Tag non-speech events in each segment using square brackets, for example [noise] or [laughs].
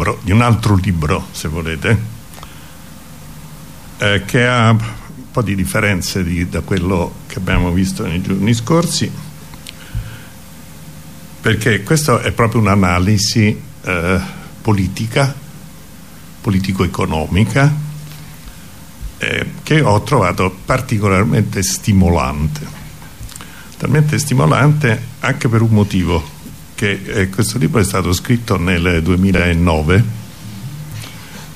libro, di un altro libro se volete eh, che ha un po' di differenze di, da quello che abbiamo visto nei giorni scorsi perché questa è proprio un'analisi eh, politica politico-economica eh, che ho trovato particolarmente stimolante talmente stimolante anche per un motivo che eh, questo libro è stato scritto nel 2009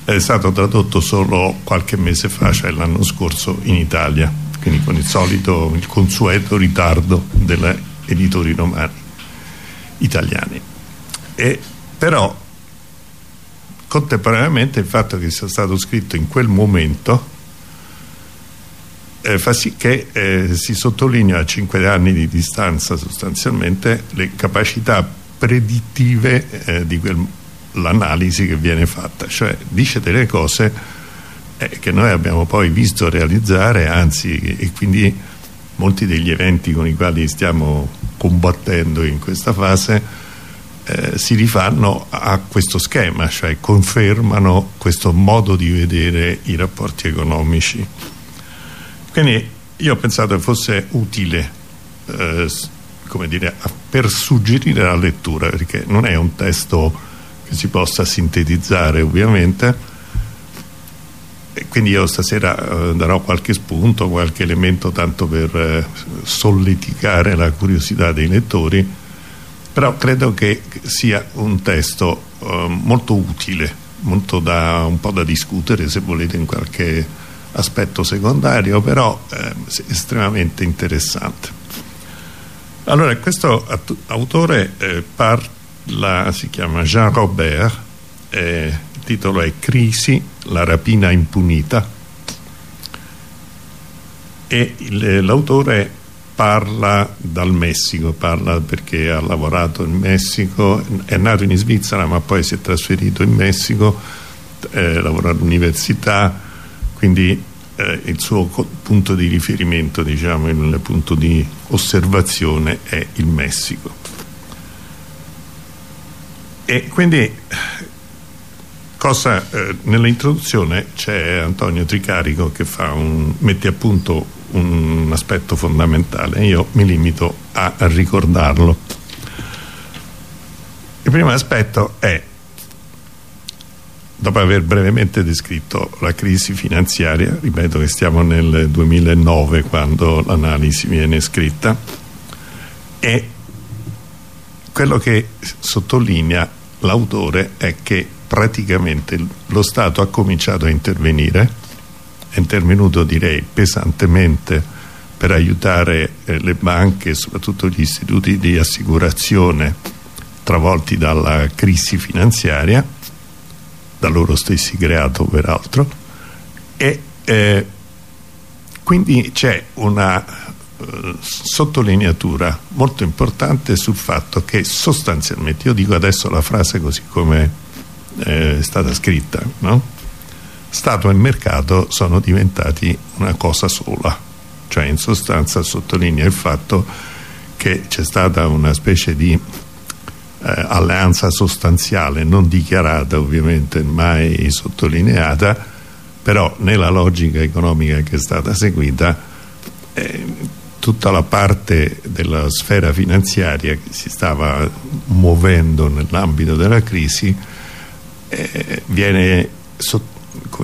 è stato tradotto solo qualche mese fa cioè l'anno scorso in Italia quindi con il solito, il consueto ritardo degli editori romani italiani e però contemporaneamente il fatto che sia stato scritto in quel momento eh, fa sì che eh, si sottolinea a cinque anni di distanza sostanzialmente le capacità predittive eh, di l'analisi che viene fatta. Cioè dice delle cose eh, che noi abbiamo poi visto realizzare anzi e quindi molti degli eventi con i quali stiamo combattendo in questa fase eh, si rifanno a questo schema cioè confermano questo modo di vedere i rapporti economici quindi io ho pensato che fosse utile eh, come dire, per suggerire la lettura perché non è un testo che si possa sintetizzare ovviamente. E quindi io stasera eh, darò qualche spunto, qualche elemento tanto per eh, solleticare la curiosità dei lettori però credo che sia un testo eh, molto utile molto da, un po' da discutere se volete in qualche aspetto secondario però eh, estremamente interessante. Allora questo autore eh, parla si chiama Jean Robert eh, il titolo è Crisi, la rapina impunita. E l'autore parla dal Messico parla perché ha lavorato in Messico è nato in Svizzera ma poi si è trasferito in Messico eh, lavora all'università quindi eh, il suo punto di riferimento, diciamo, il punto di osservazione è il Messico. E quindi cosa, eh, nell'introduzione c'è Antonio Tricarico che un, mette a punto un aspetto fondamentale io mi limito a, a ricordarlo il primo aspetto è dopo aver brevemente descritto la crisi finanziaria, ripeto che stiamo nel 2009 quando l'analisi viene scritta, e quello che sottolinea l'autore è che praticamente lo Stato ha cominciato a intervenire, è intervenuto direi pesantemente per aiutare eh, le banche e soprattutto gli istituti di assicurazione travolti dalla crisi finanziaria da loro stessi creato peraltro e eh, quindi c'è una eh, sottolineatura molto importante sul fatto che sostanzialmente io dico adesso la frase così come eh, è stata scritta no? Stato e mercato sono diventati una cosa sola cioè in sostanza sottolinea il fatto che c'è stata una specie di eh, alleanza sostanziale non dichiarata ovviamente mai sottolineata però nella logica economica che è stata seguita eh, tutta la parte della sfera finanziaria che si stava muovendo nell'ambito della crisi eh, viene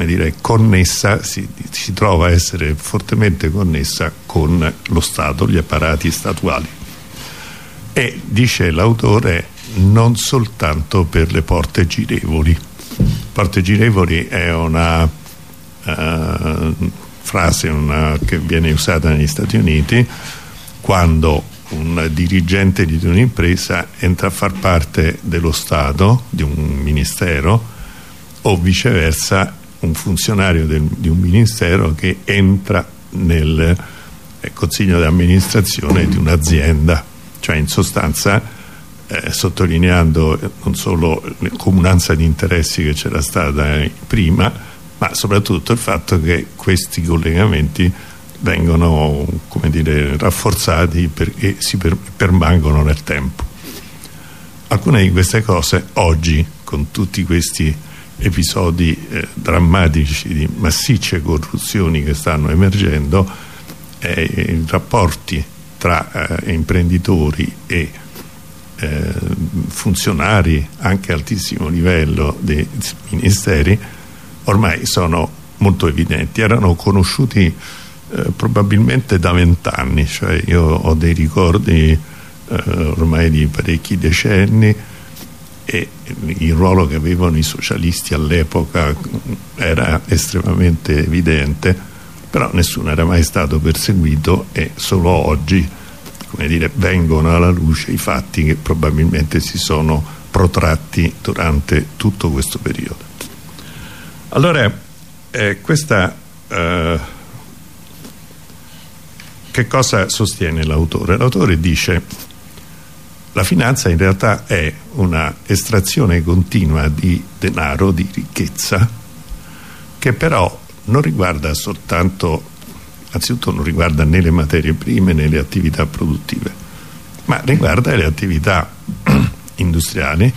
dire, connessa si, si trova a essere fortemente connessa con lo Stato, gli apparati statuali. E dice l'autore non soltanto per le porte girevoli. Porte girevoli è una uh, frase una, che viene usata negli Stati Uniti quando un dirigente di un'impresa entra a far parte dello Stato, di un ministero o viceversa un funzionario del, di un ministero che entra nel eh, consiglio di amministrazione di un'azienda cioè in sostanza eh, sottolineando non solo la comunanza di interessi che c'era stata eh, prima ma soprattutto il fatto che questi collegamenti vengono dire, rafforzati perché si per, permangono nel tempo. Alcune di queste cose oggi con tutti questi episodi eh, drammatici di massicce corruzioni che stanno emergendo eh, i rapporti tra eh, imprenditori e eh, funzionari anche altissimo livello dei ministeri ormai sono molto evidenti. Erano conosciuti eh, probabilmente da vent'anni cioè io ho dei ricordi eh, ormai di parecchi decenni e il ruolo che avevano i socialisti all'epoca era estremamente evidente però nessuno era mai stato perseguito e solo oggi come dire, vengono alla luce i fatti che probabilmente si sono protratti durante tutto questo periodo. Allora, eh, questa... Eh, che cosa sostiene l'autore? L'autore dice la finanza in realtà è una estrazione continua di denaro, di ricchezza, che però non riguarda soltanto anzitutto non riguarda né le materie prime né le attività produttive ma riguarda le attività [clears throat] industriali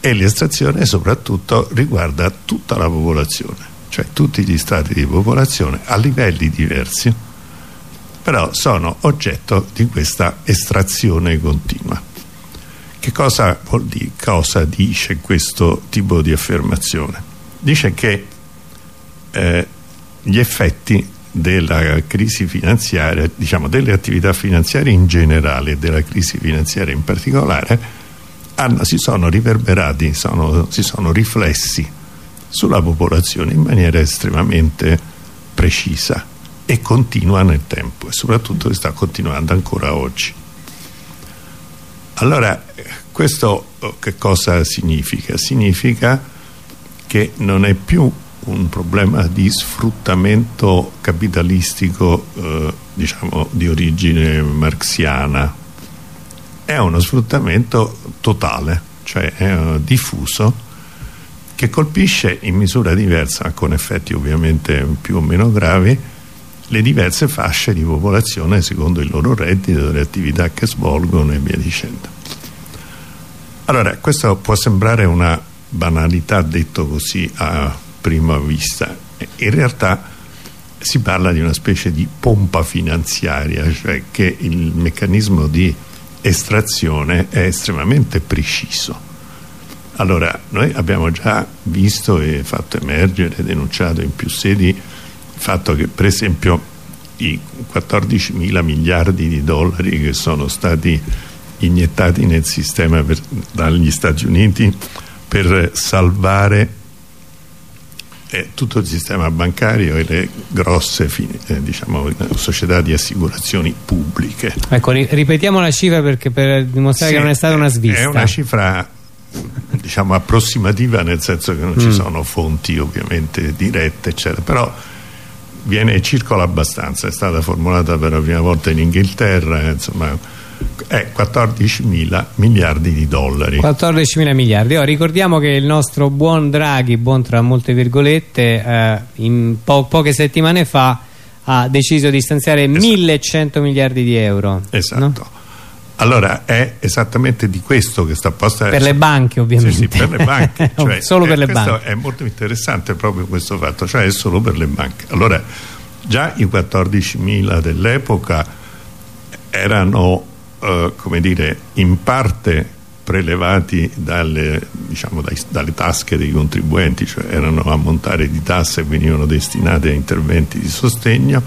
e l'estrazione soprattutto riguarda tutta la popolazione cioè tutti gli stati di popolazione a livelli diversi però sono oggetto di questa estrazione continua che cosa vuol dire? cosa dice questo tipo di affermazione? dice che eh, gli effetti della crisi finanziaria, diciamo delle attività finanziarie in generale e della crisi finanziaria in particolare, hanno, si sono riverberati, sono, si sono riflessi sulla popolazione in maniera estremamente precisa e continua nel tempo e soprattutto sta continuando ancora oggi. Allora, questo oh, che cosa significa? Significa che non è più un problema di sfruttamento capitalistico eh, diciamo di origine marxiana. È uno sfruttamento totale cioè eh, diffuso che colpisce in misura diversa con effetti ovviamente più o meno gravi le diverse fasce di popolazione secondo il loro reddito, le attività che svolgono e via dicendo. Allora questo può sembrare una banalità detto così a prima vista. In realtà si parla di una specie di pompa finanziaria cioè che il meccanismo di estrazione è estremamente preciso. Allora noi abbiamo già visto e fatto emergere denunciato in più sedi il fatto che per esempio i 14 mila miliardi di dollari che sono stati iniettati nel sistema per, dagli Stati Uniti per salvare eh, tutto il sistema bancario e le grosse eh, diciamo, società di assicurazioni pubbliche. Ecco, ripetiamo la cifra perché per dimostrare sì, che non è stata una svista. È una cifra diciamo approssimativa nel senso che non mm. ci sono fonti ovviamente dirette eccetera, però viene, circola abbastanza, è stata formulata per la prima volta in Inghilterra, insomma è 14 mila miliardi di dollari 14 mila miliardi oh, ricordiamo che il nostro buon Draghi buon tra molte virgolette eh, in po poche settimane fa ha deciso di stanziare esatto. 1100 miliardi di euro esatto no? Allora è esattamente di questo che sta apposta Per le banche ovviamente. Sì, sì per le banche. [laughs] Cioè, solo per le banche. È molto interessante proprio questo fatto, cioè è solo per le banche. Allora già i 14 mila dell'epoca erano eh, come dire, in parte prelevati dalle, diciamo, dai, dalle, tasche dei contribuenti, cioè erano ammontare di tasse che venivano destinate a interventi di sostegno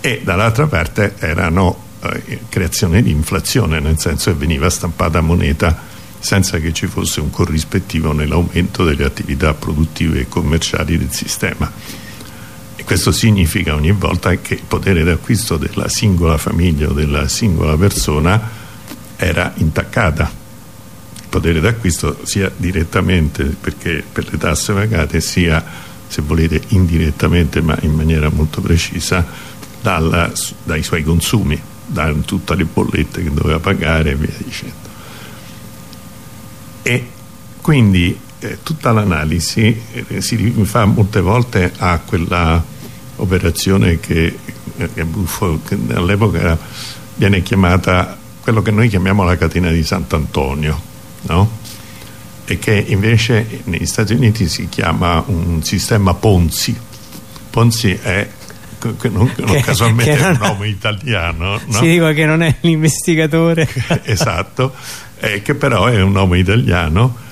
e dall'altra parte erano eh, creazione di inflazione, nel senso che veniva stampata moneta senza che ci fosse un corrispettivo nell'aumento delle attività produttive e commerciali del sistema questo significa ogni volta che il potere d'acquisto della singola famiglia o della singola persona era intaccata. Il potere d'acquisto sia direttamente perché per le tasse pagate sia se volete indirettamente ma in maniera molto precisa dalla, dai suoi consumi da tutte le bollette che doveva pagare e via dicendo. E quindi eh, tutta l'analisi eh, si rifà molte volte a quella operazione che, che all'epoca viene chiamata quello che noi chiamiamo la catena di Sant'Antonio no? e che invece negli Stati Uniti si chiama un sistema Ponzi Ponzi è che non, non casualmente che non è un nome italiano no? si dico che non è l'investigatore [laughs] esatto eh, che però è un nome italiano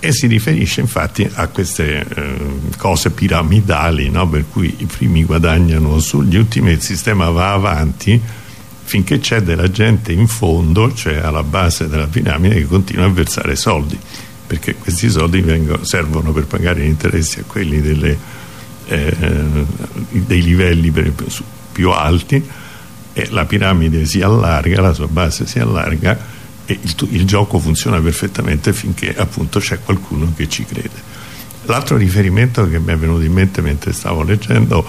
e si riferisce infatti a queste eh, cose piramidali no? per cui i primi guadagnano sugli ultimi il sistema va avanti finché c'è della gente in fondo cioè alla base della piramide che continua a versare soldi perché questi soldi vengono, servono per pagare gli interessi a quelli delle, eh, dei livelli per, più alti e la piramide si allarga, la sua base si allarga e il, il gioco funziona perfettamente finché appunto c'è qualcuno che ci crede. L'altro riferimento che mi è venuto in mente mentre stavo leggendo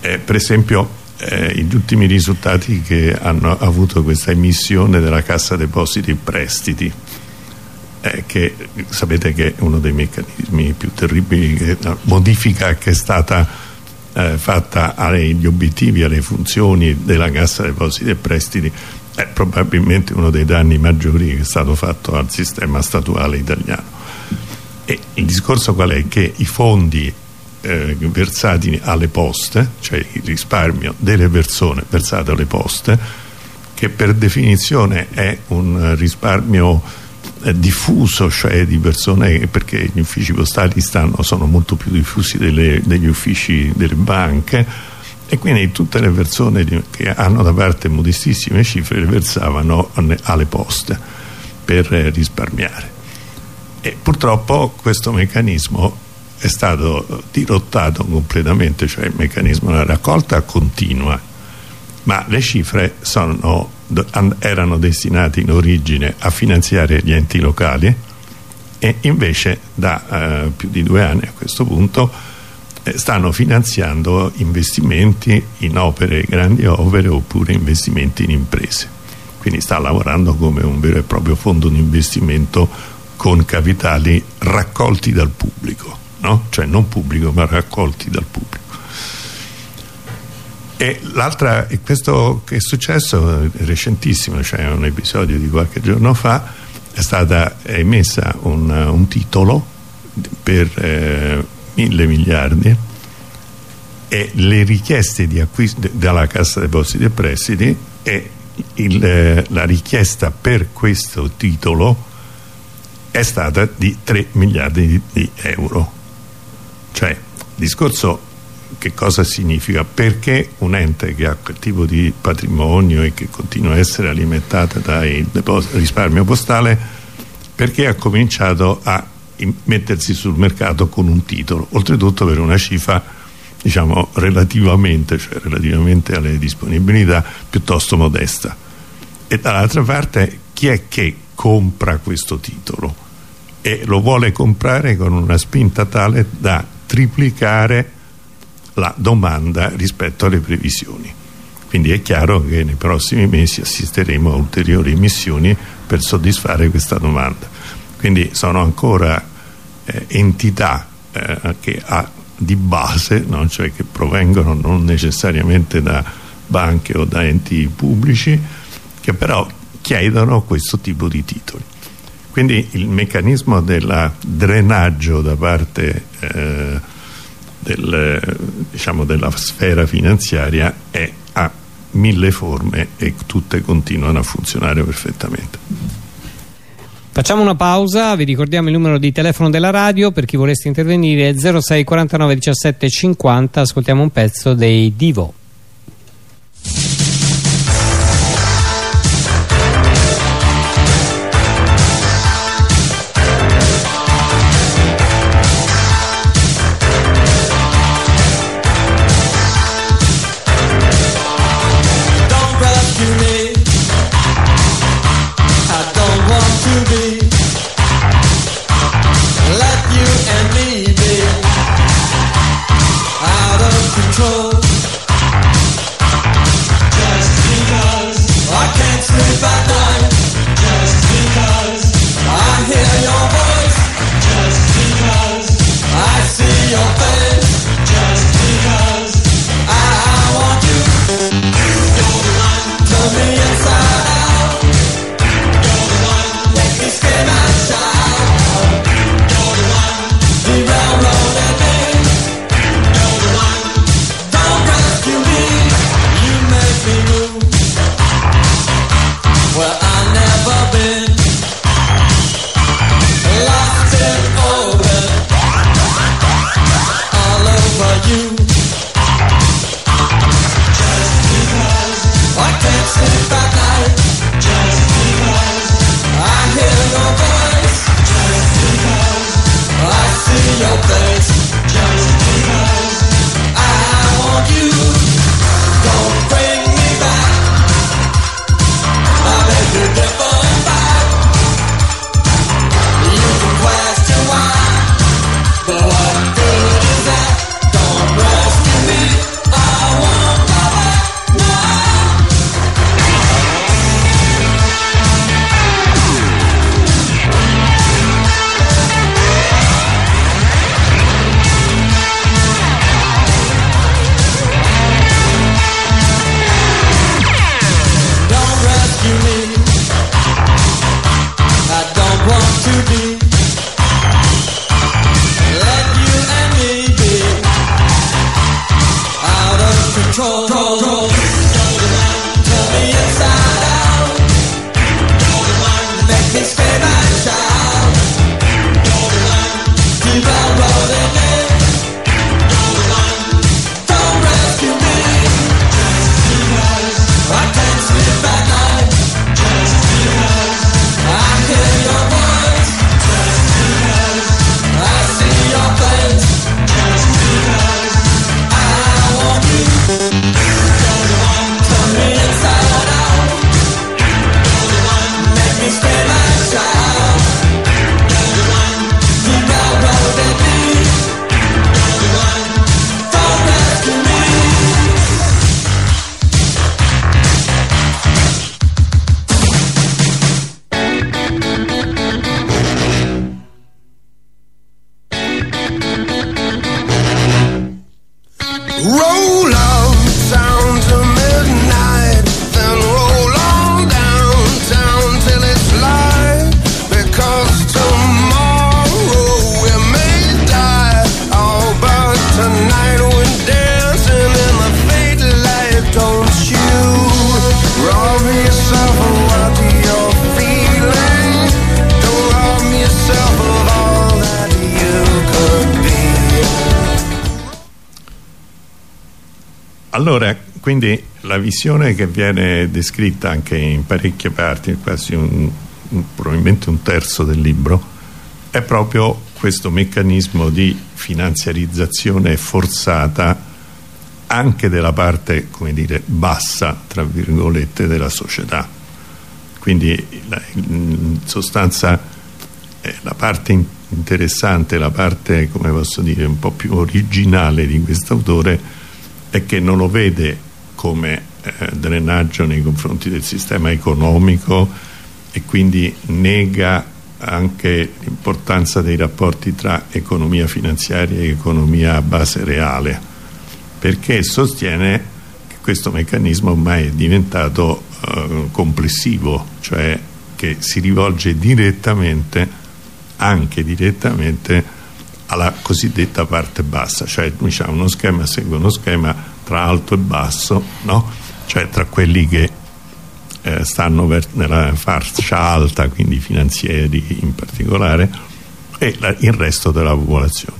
è per esempio eh, gli ultimi risultati che hanno avuto questa emissione della Cassa Depositi e Prestiti. Eh, che sapete che è uno dei meccanismi più terribili che, la modifica che è stata eh, fatta agli obiettivi, alle funzioni della Cassa Depositi e Prestiti è probabilmente uno dei danni maggiori che è stato fatto al sistema statuale italiano e il discorso qual è? che i fondi eh, versati alle poste cioè il risparmio delle persone versato alle poste che per definizione è un risparmio eh, diffuso cioè di persone perché gli uffici postali stanno, sono molto più diffusi delle, degli uffici delle banche e quindi tutte le persone che hanno da parte modestissime cifre le versavano alle poste per eh, risparmiare. E purtroppo questo meccanismo è stato dirottato completamente cioè il meccanismo della raccolta continua ma le cifre sono, erano destinate in origine a finanziare gli enti locali e invece da eh, più di due anni a questo punto stanno finanziando investimenti in opere, grandi opere oppure investimenti in imprese quindi sta lavorando come un vero e proprio fondo di investimento con capitali raccolti dal pubblico no? cioè non pubblico ma raccolti dal pubblico e l'altra, questo che è successo è recentissimo cioè un episodio di qualche giorno fa è stata emessa un, un titolo per eh, mille miliardi e le richieste di acquisto dalla Cassa Depositi e Prestiti e il, eh, la richiesta per questo titolo è stata di 3 miliardi di, di euro cioè discorso che cosa significa? Perché un ente che ha quel tipo di patrimonio e che continua a essere alimentata dal risparmio postale perché ha cominciato a mettersi sul mercato con un titolo, oltretutto per una cifra diciamo relativamente, cioè relativamente alle disponibilità piuttosto modesta. E dall'altra parte chi è che compra questo titolo? E lo vuole comprare con una spinta tale da triplicare la domanda rispetto alle previsioni. Quindi è chiaro che nei prossimi mesi assisteremo a ulteriori emissioni per soddisfare questa domanda. Quindi sono ancora eh, entità eh, che ha di base, no? cioè che provengono non necessariamente da banche o da enti pubblici, che però chiedono questo tipo di titoli. Quindi il meccanismo del drenaggio da parte eh, del, diciamo della sfera finanziaria è a mille forme e tutte continuano a funzionare perfettamente. Facciamo una pausa, vi ricordiamo il numero di telefono della radio per chi volesse intervenire 06 49 17 50, ascoltiamo un pezzo dei Divo. my side. Allora, quindi la visione che viene descritta anche in parecchie parti, quasi un, un, probabilmente un terzo del libro, è proprio questo meccanismo di finanziarizzazione forzata anche della parte come dire bassa tra virgolette della società. Quindi in sostanza eh, la parte interessante la parte come posso dire un po' più originale di quest'autore è che non lo vede come eh, drenaggio nei confronti del sistema economico e quindi nega anche l'importanza dei rapporti tra economia finanziaria e economia a base reale perché sostiene che questo meccanismo ormai è diventato eh, complessivo cioè che si rivolge direttamente anche direttamente alla cosiddetta parte bassa cioè diciamo, uno schema segue uno schema tra alto e basso no? cioè tra quelli che eh, stanno nella fascia alta quindi finanzieri in particolare e la, il resto della popolazione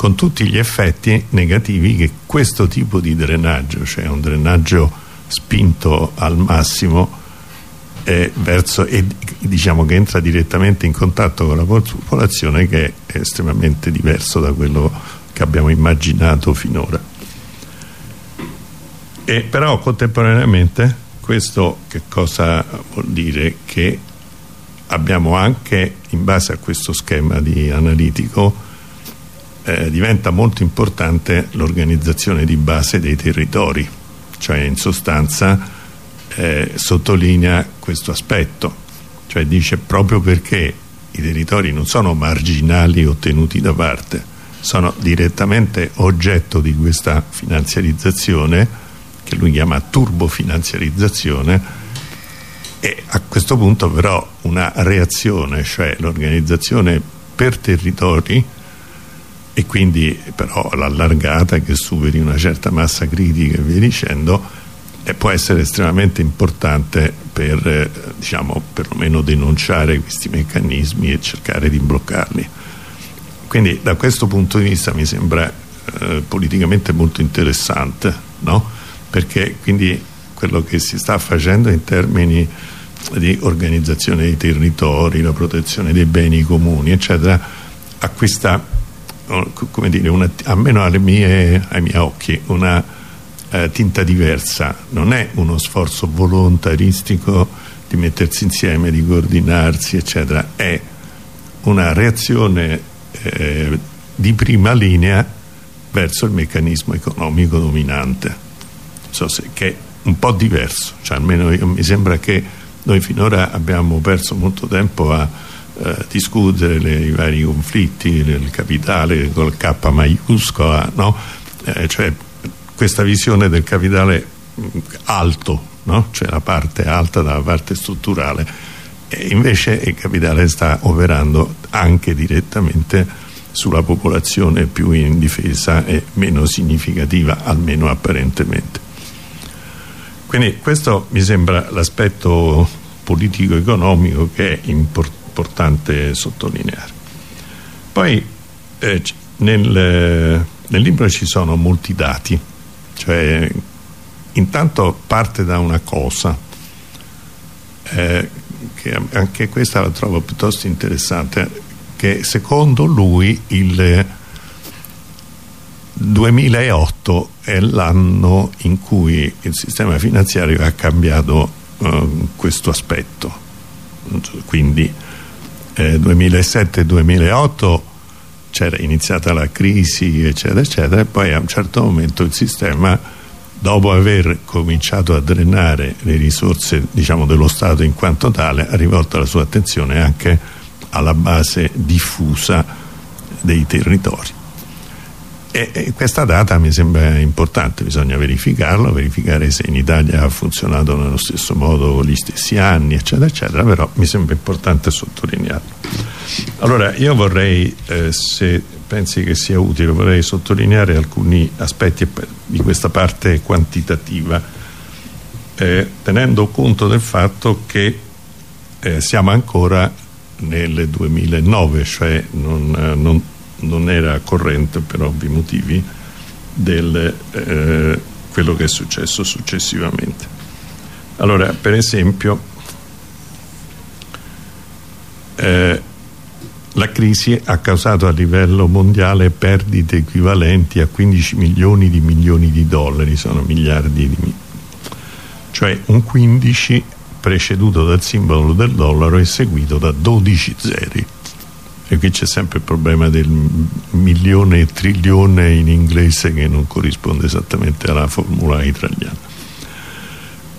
con tutti gli effetti negativi che questo tipo di drenaggio, cioè un drenaggio spinto al massimo eh, verso, e diciamo che entra direttamente in contatto con la popolazione che è estremamente diverso da quello che abbiamo immaginato finora. E però contemporaneamente questo che cosa vuol dire? Che abbiamo anche in base a questo schema di analitico eh, diventa molto importante l'organizzazione di base dei territori cioè in sostanza eh, sottolinea questo aspetto cioè dice proprio perché i territori non sono marginali o tenuti da parte sono direttamente oggetto di questa finanziarizzazione che lui chiama turbofinanziarizzazione e a questo punto però una reazione cioè l'organizzazione per territori e quindi però l'allargata che superi una certa massa critica e via dicendo eh, può essere estremamente importante per eh, diciamo perlomeno denunciare questi meccanismi e cercare di bloccarli quindi da questo punto di vista mi sembra eh, politicamente molto interessante no? Perché quindi quello che si sta facendo in termini di organizzazione dei territori, la protezione dei beni comuni eccetera acquista come dire, una, almeno mie, ai miei occhi, una eh, tinta diversa. Non è uno sforzo volontaristico di mettersi insieme, di coordinarsi, eccetera. È una reazione eh, di prima linea verso il meccanismo economico dominante. Che è un po' diverso, cioè almeno io, mi sembra che noi finora abbiamo perso molto tempo a eh, discutere le, i vari conflitti del capitale col K maiuscola, no? eh, cioè questa visione del capitale mm, alto, no? cioè la parte alta dalla parte strutturale, e invece il capitale sta operando anche direttamente sulla popolazione più indifesa e meno significativa, almeno apparentemente. Quindi questo mi sembra l'aspetto politico-economico che è importante sottolineare. Poi eh, nel, nel libro ci sono molti dati, cioè intanto parte da una cosa eh, che anche questa la trovo piuttosto interessante che secondo lui il 2008 è l'anno in cui il sistema finanziario ha cambiato eh, questo aspetto. Quindi eh, 2007-2008 c'era iniziata la crisi eccetera eccetera e poi a un certo momento il sistema dopo aver cominciato a drenare le risorse diciamo, dello Stato in quanto tale ha rivolto la sua attenzione anche alla base diffusa dei territori e, e, questa data mi sembra importante, bisogna verificarlo, verificare se in Italia ha funzionato nello stesso modo gli stessi anni, eccetera, eccetera, però mi sembra importante sottolinearlo. Allora, io vorrei, eh, se pensi che sia utile, vorrei sottolineare alcuni aspetti di questa parte quantitativa, eh, tenendo conto del fatto che eh, siamo ancora nel 2009, cioè non, non non era corrente per ovvi motivi del, eh, quello che è successo successivamente. Allora per esempio eh, la crisi ha causato a livello mondiale perdite equivalenti a 15 milioni di milioni di dollari, sono miliardi di cioè un 15 preceduto dal simbolo del dollaro e seguito da 12 zeri e qui c'è sempre il problema del milione e trilione in inglese che non corrisponde esattamente alla formula italiana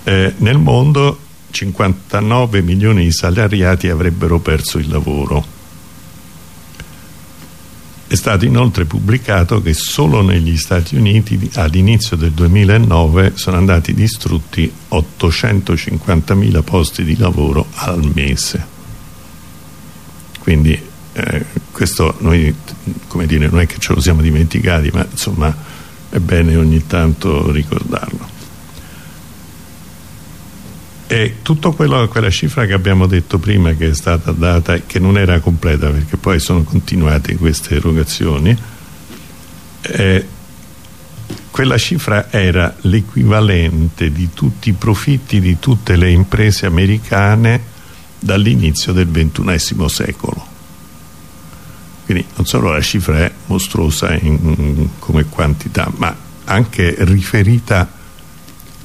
eh, nel mondo 59 milioni di salariati avrebbero perso il lavoro è stato inoltre pubblicato che solo negli Stati Uniti all'inizio del 2009 sono andati distrutti 850.000 posti di lavoro al mese. Quindi eh, questo noi, dire, non è che ce lo siamo dimenticati, ma insomma è bene ogni tanto ricordarlo. E tutto quello, quella cifra che abbiamo detto prima che è stata data e che non era completa perché poi sono continuate queste erogazioni, eh, quella cifra era l'equivalente di tutti i profitti di tutte le imprese americane dall'inizio del ventunesimo secolo. Quindi non solo la cifra è mostruosa in, come quantità, ma anche riferita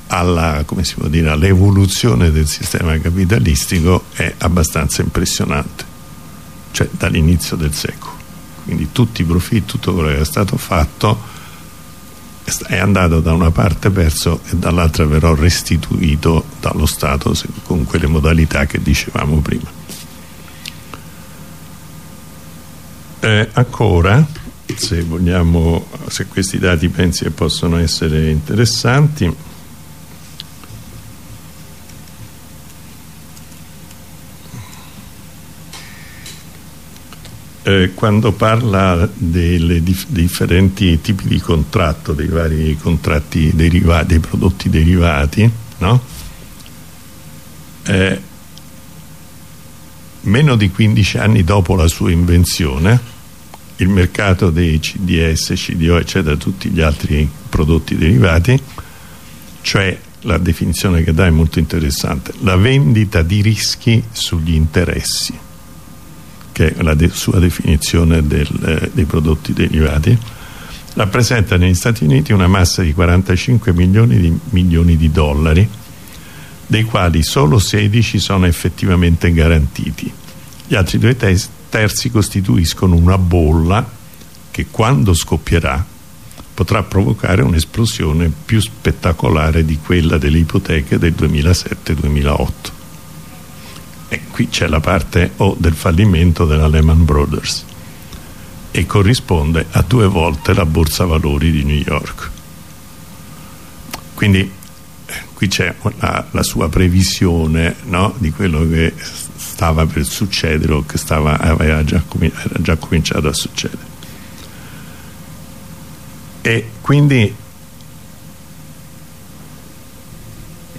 all'evoluzione del sistema capitalistico è abbastanza impressionante cioè dall'inizio del secolo. Quindi tutti i profitti, tutto quello che è stato fatto è andato da una parte perso e dall'altra però restituito dallo Stato con quelle modalità che dicevamo prima eh, ancora se vogliamo se questi dati pensi che possono essere interessanti eh, quando parla dei differenti tipi di contratto, dei vari contratti derivati, dei prodotti derivati, no? eh, meno di 15 anni dopo la sua invenzione il mercato dei CDS, CDO eccetera, tutti gli altri prodotti derivati cioè la definizione che dà è molto interessante la vendita di rischi sugli interessi che è la de sua definizione del, eh, dei prodotti derivati, rappresenta negli Stati Uniti una massa di 45 milioni di, milioni di dollari, dei quali solo 16 sono effettivamente garantiti. Gli altri due terzi costituiscono una bolla che quando scoppierà potrà provocare un'esplosione più spettacolare di quella delle ipoteche del 2007-2008 e qui c'è la parte O del fallimento della Lehman Brothers e corrisponde a due volte la borsa valori di New York quindi qui c'è la, la, sua previsione no, di quello che stava per succedere o che stava, aveva già, era già cominciato a succedere. E quindi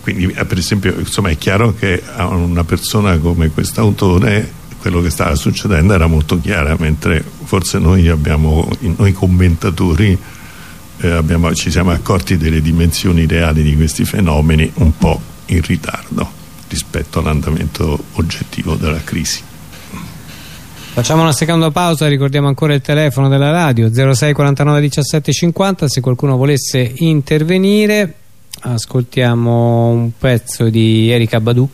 quindi eh, per esempio insomma, è chiaro che a una persona come quest'autore quello che stava succedendo era molto chiaro mentre forse noi abbiamo noi commentatori eh, abbiamo, ci siamo accorti delle dimensioni reali di questi fenomeni un po' in ritardo rispetto all'andamento oggettivo della crisi. Facciamo una seconda pausa, ricordiamo ancora il telefono della radio 06 49 17 50 se qualcuno volesse intervenire. Ascoltiamo un pezzo di Erika Badu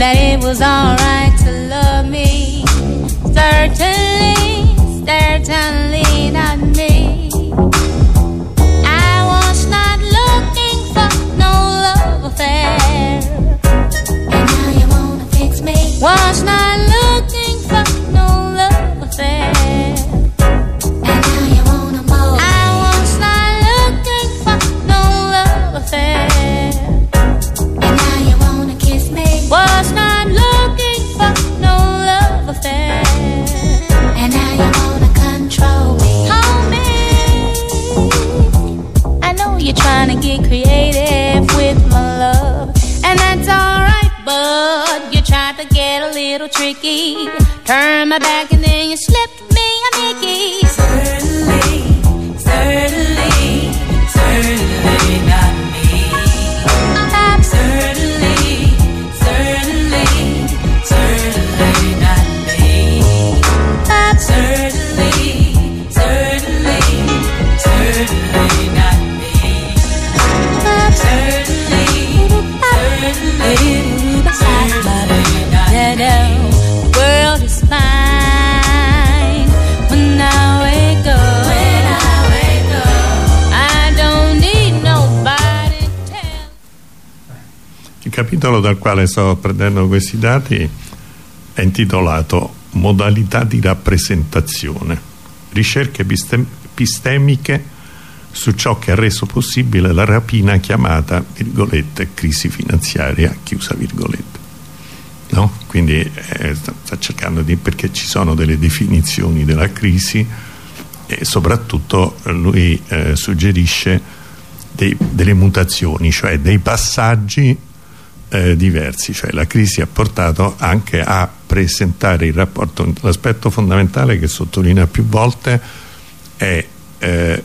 that it was alright to love me. Certainly, certainly not me. I was not looking for no love affair. And now you wanna fix me. Was little tricky. Turn my back and then you slip capitolo dal quale sto prendendo questi dati è intitolato Modalità di rappresentazione, ricerche episte- epistemiche su ciò che ha reso possibile la rapina chiamata, virgolette, crisi finanziaria, chiusa virgolette. No? Quindi eh, sta, cercando di perché ci sono delle definizioni della crisi e soprattutto lui eh, suggerisce dei- delle mutazioni, cioè dei passaggi eh, diversi, cioè la crisi ha portato anche a presentare il rapporto, l'aspetto fondamentale che sottolinea più volte è eh,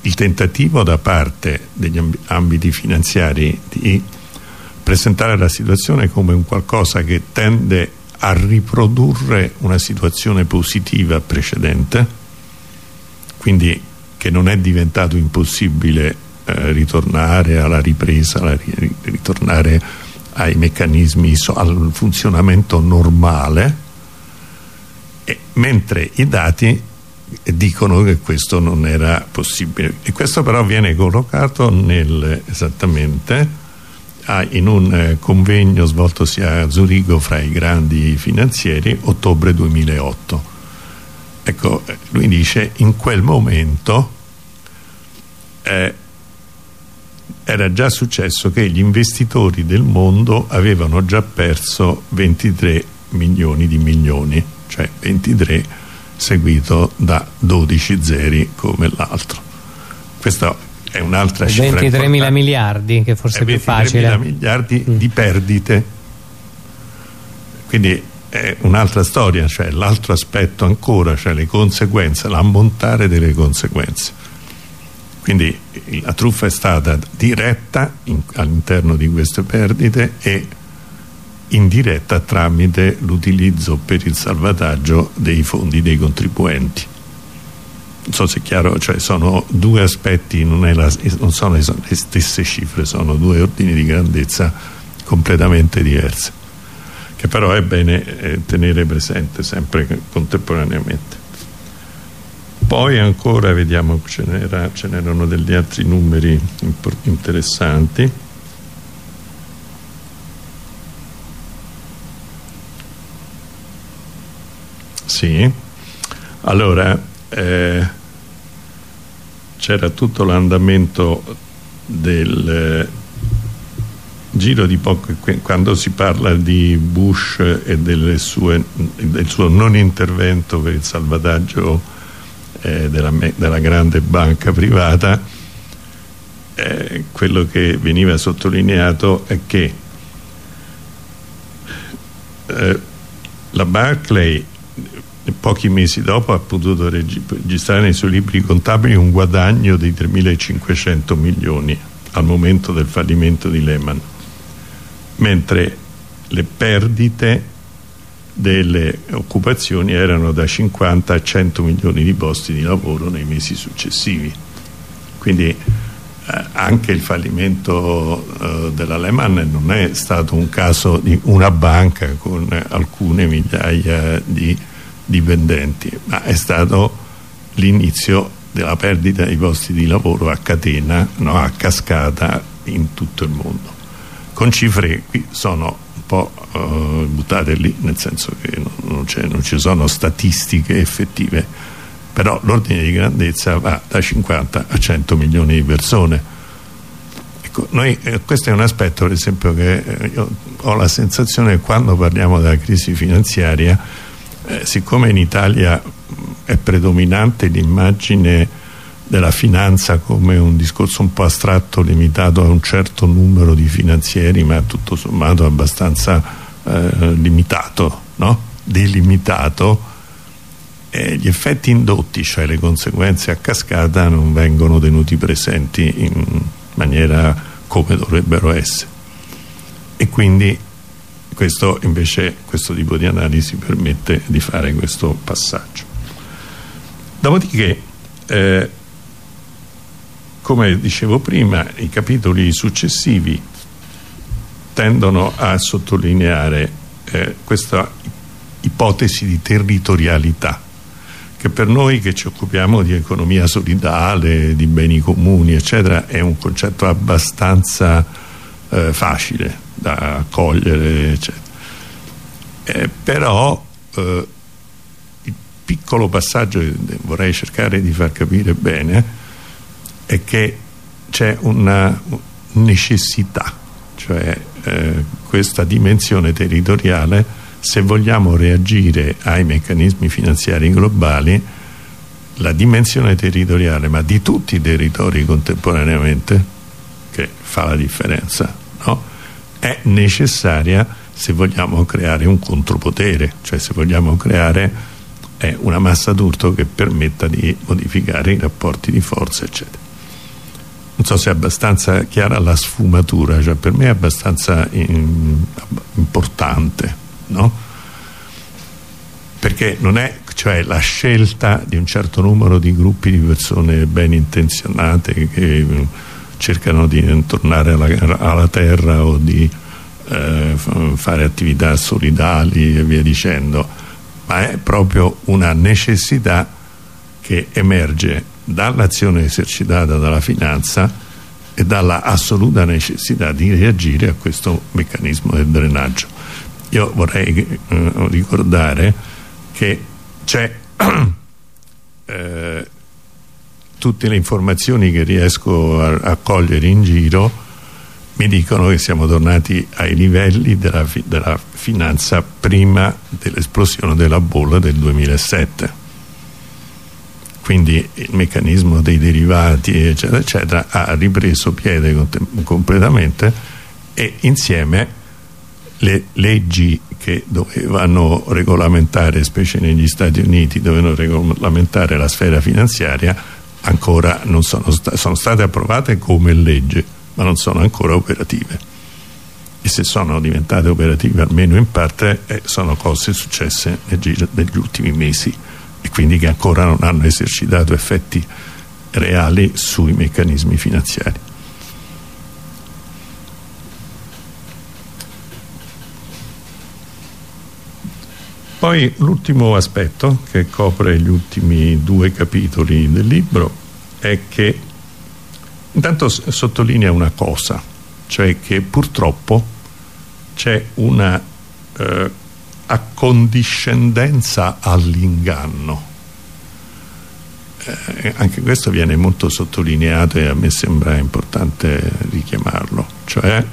il tentativo da parte degli amb- ambiti finanziari di presentare la situazione come un qualcosa che tende a riprodurre una situazione positiva precedente quindi che non è diventato impossibile eh, ritornare alla ripresa, alla ri- ritornare ai meccanismi, al funzionamento normale, e, mentre i dati dicono che questo non era possibile. E questo però viene collocato nel, esattamente a- in un eh, convegno svoltosi a Zurigo fra i grandi finanzieri, ottobre 2008. Ecco, eh, lui dice in quel momento eh, era già successo che gli investitori del mondo avevano già perso 23 milioni di milioni, cioè 23 seguito da 12 zeri come l'altro. Questa è un'altra cifra 23 mila miliardi che forse è più 23 facile. mila miliardi di perdite. Quindi è un'altra storia cioè l'altro aspetto ancora cioè le conseguenze l'ammontare delle conseguenze quindi la truffa è stata diretta in- all'interno di queste perdite e indiretta tramite l'utilizzo per il salvataggio dei fondi dei contribuenti non so se è chiaro, cioè sono due aspetti, non, la- non sono le stesse cifre, sono due ordini di grandezza completamente diverse, che però è bene eh, tenere presente sempre contemporaneamente. Poi ancora vediamo, ce n'era- ce n'erano degli altri numeri interessanti. Sì, allora eh, c'era tutto l'andamento del eh, giro di poco quando si parla di Bush e sue, del suo non intervento per il salvataggio eh, della, della grande banca privata eh, quello che veniva sottolineato è che eh, la Barclay pochi mesi dopo ha potuto regi- registrare nei suoi libri contabili un guadagno di 3.500 milioni al momento del fallimento di Lehman. Mentre le perdite delle occupazioni erano da 50 a 100 milioni di posti di lavoro nei mesi successivi. Quindi eh, anche il fallimento eh, della Lehman non è stato un caso di una banca con alcune migliaia di dipendenti ma è stato l'inizio della perdita di posti di lavoro a catena no, a cascata in tutto il mondo. Con cifre che sono po' eh, buttate lì nel senso che non, non, ci sono statistiche effettive però l'ordine di grandezza va da 50 a 100 milioni di persone. Ecco, noi, eh, questo è un aspetto per esempio che eh, ho la sensazione che quando parliamo della crisi finanziaria eh, siccome in Italia mh, è predominante l'immagine della finanza come un discorso un po' astratto limitato a un certo numero di finanzieri ma tutto sommato abbastanza eh, limitato no? delimitato. Eh, gli effetti indotti cioè le conseguenze a cascata non vengono tenuti presenti in maniera come dovrebbero essere. E quindi questo invece questo tipo di analisi permette di fare questo passaggio. Dopodiché eh, come dicevo prima i capitoli successivi tendono a sottolineare eh, questa ipotesi di territorialità che per noi che ci occupiamo di economia solidale, di beni comuni eccetera è un concetto abbastanza eh, facile da cogliere eh, però eh, il piccolo passaggio che vorrei cercare di far capire bene è che c'è una necessità cioè eh, questa dimensione territoriale se vogliamo reagire ai meccanismi finanziari globali la dimensione territoriale ma di tutti i territori contemporaneamente che fa la differenza no? è necessaria se vogliamo creare un contropotere cioè se vogliamo creare eh, una massa d'urto che permetta di modificare i rapporti di forza eccetera non so se è abbastanza chiara la sfumatura cioè per me è abbastanza in, importante no? perché non è cioè la scelta di un certo numero di gruppi di persone ben intenzionate che cercano di tornare alla, alla terra o di eh, fare attività solidali e via dicendo ma è proprio una necessità che emerge dall'azione esercitata dalla finanza e dalla assoluta necessità di reagire a questo meccanismo del drenaggio. Io vorrei eh, ricordare che c'è [clears throat] eh, tutte le informazioni che riesco a, a, cogliere in giro mi dicono che siamo tornati ai livelli della, della finanza prima dell'esplosione della bolla del 2007 quindi il meccanismo dei derivati eccetera eccetera ha ripreso piede completamente e insieme le leggi che dovevano regolamentare specie negli Stati Uniti dovevano regolamentare la sfera finanziaria ancora non sono, sta sono state approvate come legge ma non sono ancora operative. E se sono diventate operative almeno in parte eh, sono cose successe degli ultimi mesi e quindi che ancora non hanno esercitato effetti reali sui meccanismi finanziari. Poi l'ultimo aspetto che copre gli ultimi due capitoli del libro è che intanto sottolinea una cosa, cioè che purtroppo c'è una eh, accondiscendenza all'inganno. Eh, anche questo viene molto sottolineato e a me sembra importante richiamarlo, cioè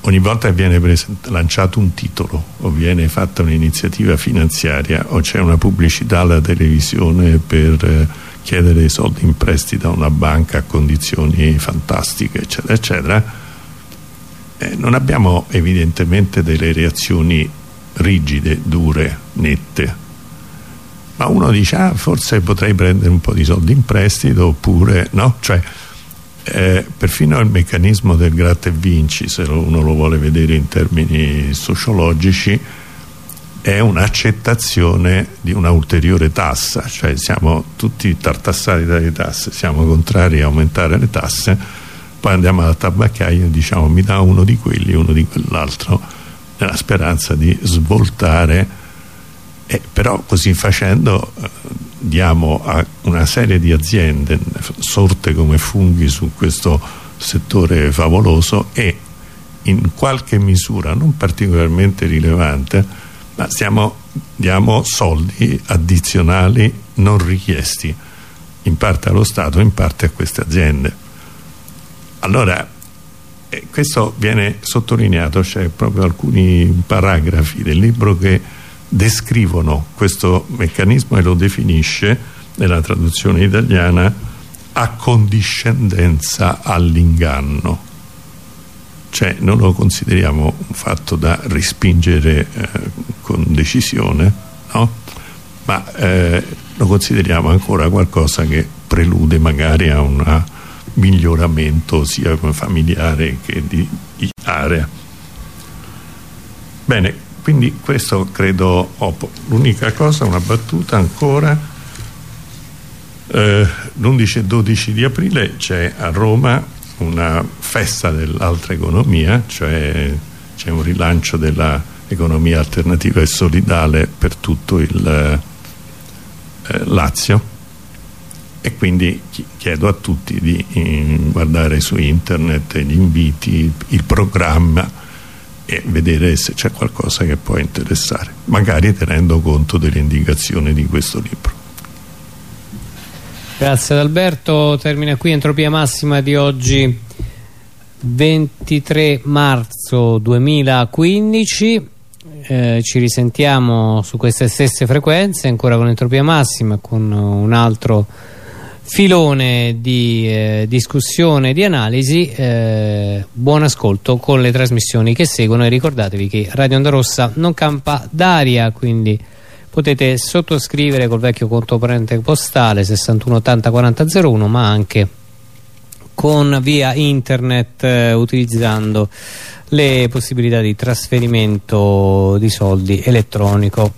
ogni volta che viene lanciato un titolo o viene fatta un'iniziativa finanziaria o c'è una pubblicità alla televisione per eh, chiedere soldi in prestito a una banca a condizioni fantastiche eccetera eccetera eh, non abbiamo evidentemente delle reazioni rigide, dure, nette. Ma uno dice ah forse potrei prendere un po' di soldi in prestito oppure no, cioè eh, perfino il meccanismo del gratta e vinci se uno lo vuole vedere in termini sociologici è un'accettazione di una ulteriore tassa. Cioè siamo tutti tartassati dalle tasse siamo contrari a aumentare le tasse. Poi andiamo alla tabaccaia e diciamo mi dà uno di quelli uno di quell'altro nella speranza di svoltare. Eh, però così facendo eh, diamo a una serie di aziende sorte come funghi su questo settore favoloso e in qualche misura non particolarmente rilevante ma stiamo, diamo soldi addizionali non richiesti in parte allo Stato in parte a queste aziende. Allora eh, questo viene sottolineato c'è proprio alcuni paragrafi del libro che descrivono questo meccanismo e lo definisce nella traduzione italiana a condiscendenza all'inganno cioè non lo consideriamo un fatto da respingere eh, con decisione no? ma eh, lo consideriamo ancora qualcosa che prelude magari a un miglioramento sia familiare che di, di area. Bene quindi questo credo l'unica cosa una battuta ancora. Eh, l'11 e 12 di aprile c'è a Roma una festa dell'altra economia cioè c'è un rilancio dell'economia alternativa e solidale per tutto il eh, Lazio e quindi chiedo a tutti di eh, guardare su internet gli inviti, il programma e vedere se c'è qualcosa che può interessare. Magari tenendo conto delle indicazioni di questo libro. Grazie ad Alberto, termina qui Entropia Massima di oggi 23 marzo 2015 eh, ci risentiamo su queste stesse frequenze ancora con Entropia Massima con un altro filone di eh, discussione e di analisi eh, buon ascolto con le trasmissioni che seguono e ricordatevi che Radio Onda Rossa non campa d'aria quindi potete sottoscrivere col vecchio conto corrente postale 6180 4001 ma anche con via internet eh, utilizzando le possibilità di trasferimento di soldi elettronico